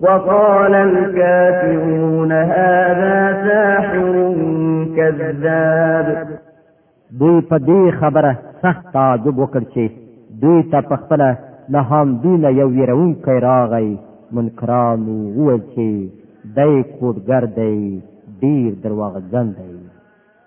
وقال الكافرون هذا ساحر كذاب دوی په دې خبره سخت تعجب وکړ چې دوی ته په خپل له هم دوی نه یو ویرونکی راغی منکران وویل چې دی کوډګر دی ډیر درواغجن دی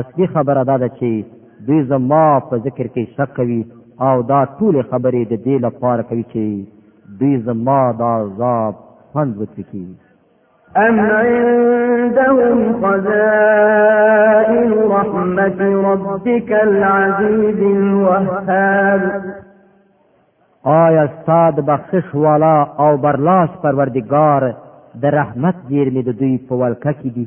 اصلي خبره دا ده چې دوی زما په ذکر کې شک کوي او دا ټولې خبرې د دې لپاره کوي چې دوی زما د عذاب خوند وڅکي أم عندهم خزائن رحمة ربك العزيز الوهاب آیا ستا د بخشش والا او برلاس پروردگار د رحمت زیرمې د دوی په ولکه کې دي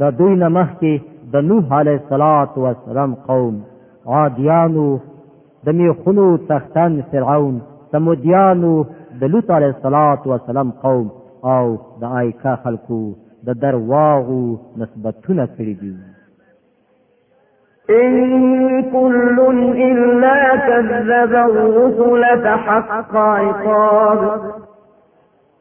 د دوی نه مخکې د نوح علیه الصلاة والسلام قوم عادیانو د میخونو څښتن فرعون سمودیانو د لوط علیه الصلاة والسلام قوم او د آیکا خلکو د درواغو نسبتونه کړي دي إن كل إلا كذب الرسل فحق عقاب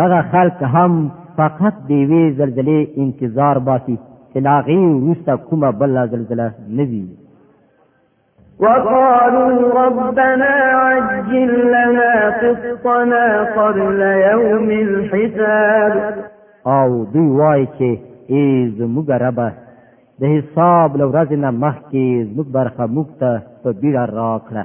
دغه خلک هم فقط د یوې زلزلې انتظار باسي چې له هغې وروسته کومه بله زلزله نه وي وقالوا ربنا عجل لنا قسطنا قبل يوم الحساب او دوی وایي چې ای زموږ ربه د حساب لورځ نه مخکې زموږ برخه موږ ته په بیړه راکړه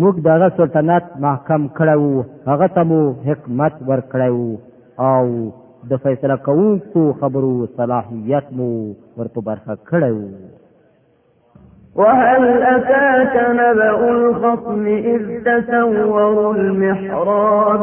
موږ دغه سلطنت محکم کړی وو هغه ته مو حکمت ورکړی وو او د فیصله کوونکو خبرو صلاحیت مو ورپه برخه کړی وو وهل أتاك نبأ الخصم إذ تسوروا المحراب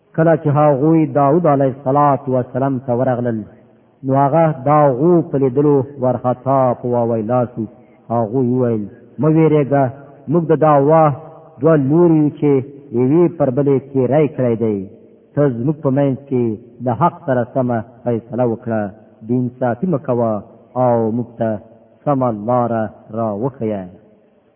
کله چې هغوی داود علیه السلام ته ورغلل نو هغه دا غو په لیدلو ورخطا په واوی لاسو هغه ویل مو ویریګه موږ د داوا دوه لوري چې یوی پر بلې کې راي کړی دی ته زموږ په منځ کې د حق سره سمه فیصله وکړه د انصافي مکوه او موږ ته سمه لاره را وښیه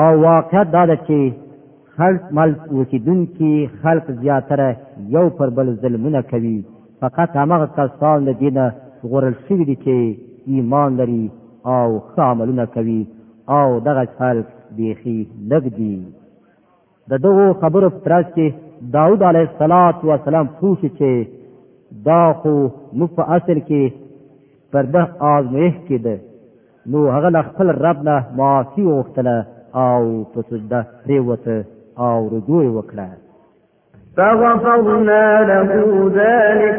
او واقعیت دا ده چې خلک ملک اوسیدونکي خلک زیاتره یو پر بل ظلمونه کوي فقط هغه کسان له دې نه ژغورل شوي دي چې ایمان لري او ښه عملونه کوي او دغه خلک بیخي لږ دي د دغو خبرو په ترڅ کې داود علیه الصلاۃ والسلام پوښتنه چې دا خو موږ په اصل کې پر ده آزمایښت کې ده نو هغه له خپل رب نه معافي وغوښتله او په سجده پریوته او رجوع وکړه فغفرنا له ذلك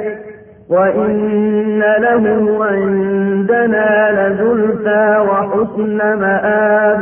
وإن له عندنا لزلفى وحسن مآب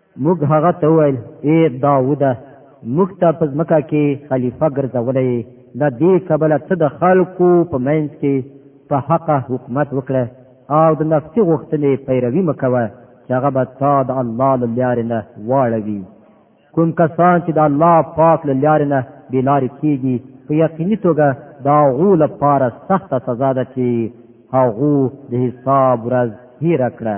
موږ هغه ته وویل ای داوده موږ ته په ځمکه کې خلیفه ګرځولی یې له دې کبله ته د خلکو په منځ کې په حقه حکومت وکړه او د نفسي غوښتنې پیروي مه کوه چې هغه به تا د الله له لارې نه واړوي کوم کسان چې د الله پاک له لارې نه بې لارې کېږي په یقیني توګه د هغو لپاره سخته سزا ده چې هغو د حساب ورځ هیره کړه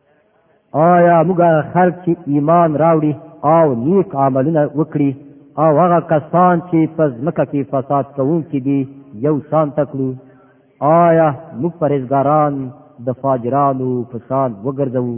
آیا موږ خلک چې ایمان راوړي او نیک عملونه وکړي او هغه کسان چې په ځمکه کې فساد کوونکي دي یو شان تکړو آیا موږ پرېزګاران د فاجرانو په شان وګرځوو